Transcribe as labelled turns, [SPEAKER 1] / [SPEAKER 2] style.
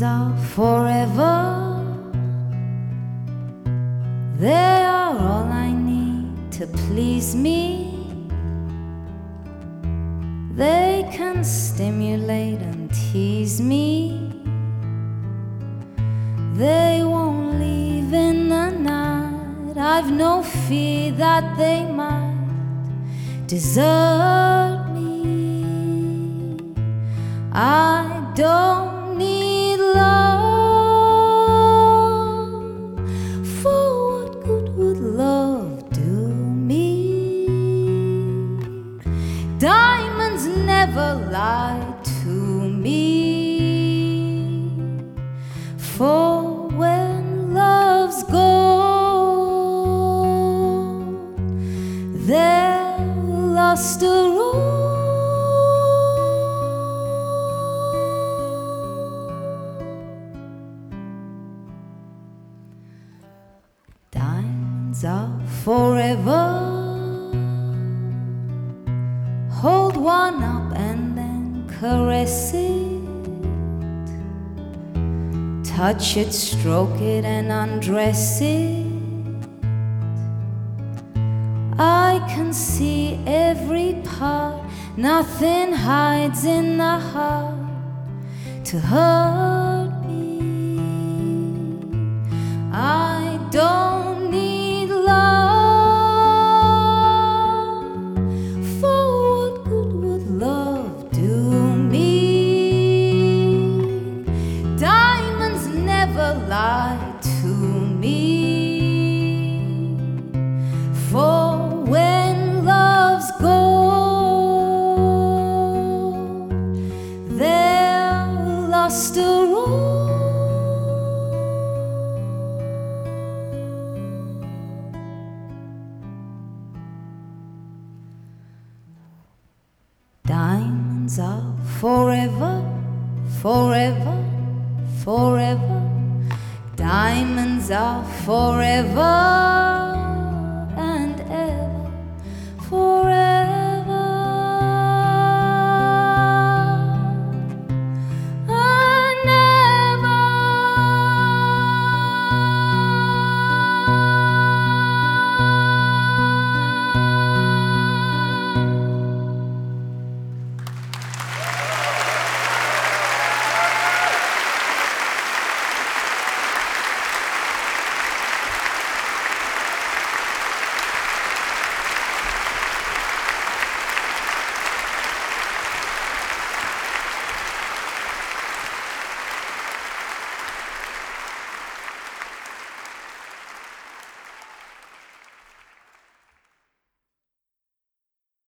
[SPEAKER 1] Are forever. They are all I need to please me. They can stimulate and tease me. They won't leave in the night. I've no fear that they might desert me. I don't never lie to me. For when love's gone, they're lost are all. Are forever. Hold one up and then caress it. Touch it, stroke it, and undress it. I can see every part, nothing hides in the heart to hurt Are forever, forever, forever. Diamonds are forever.